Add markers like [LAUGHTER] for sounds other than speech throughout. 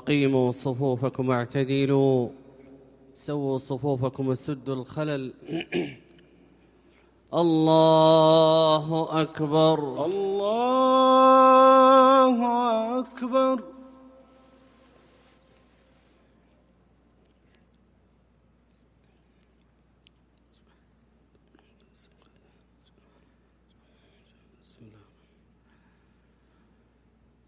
أقيموا صفوفكم واعتدلوا. سووا صفوفكم وسدوا الخلل. [CLEARS THROAT] الله أكبر. الله أكبر.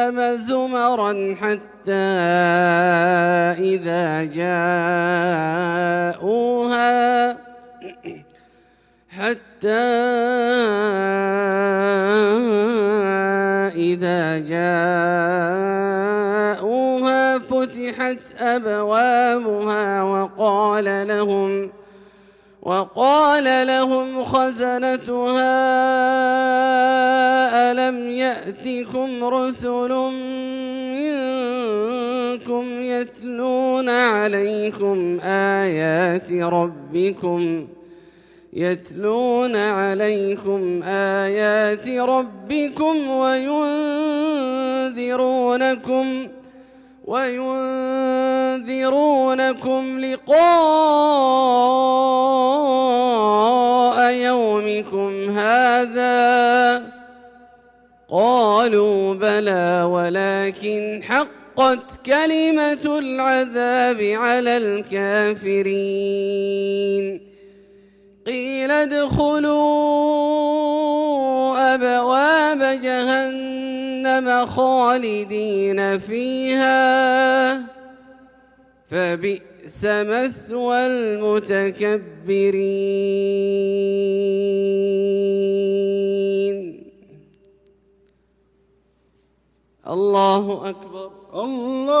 جهنم زمرا حتى إذا جاءوها. حتى إذا جاءوها فتحت أبوابها وقال لهم وقال لهم خزنتها ألم يأتكم رسل منكم يتلون عليكم آيات ربكم يتلون عليكم آيات ربكم وينذرونكم وينذرونكم لقاء يومكم هذا قالوا بلى ولكن حقت كلمة العذاب على الكافرين قيل ادخلوا أبواب جهنم خالدين فيها فبئس مثوى المتكبرين. الله أكبر. الله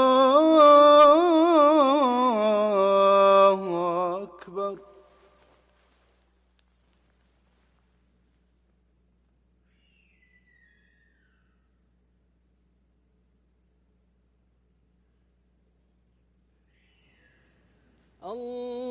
الله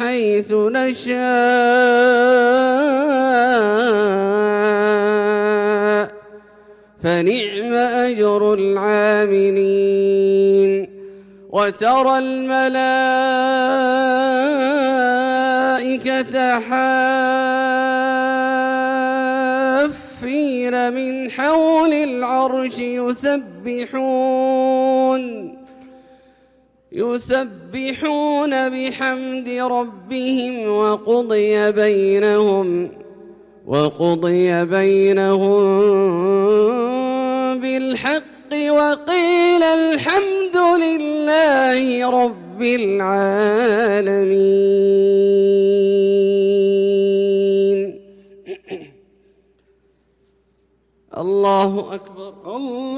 حيث نشاء فنعم أجر العاملين وترى الملائكة حافين من حول العرش يسبحون يسبحون بحمد ربهم وقضي بينهم وقضي بينهم بالحق وقيل الحمد لله رب العالمين. [COUGHS] الله أكبر. الله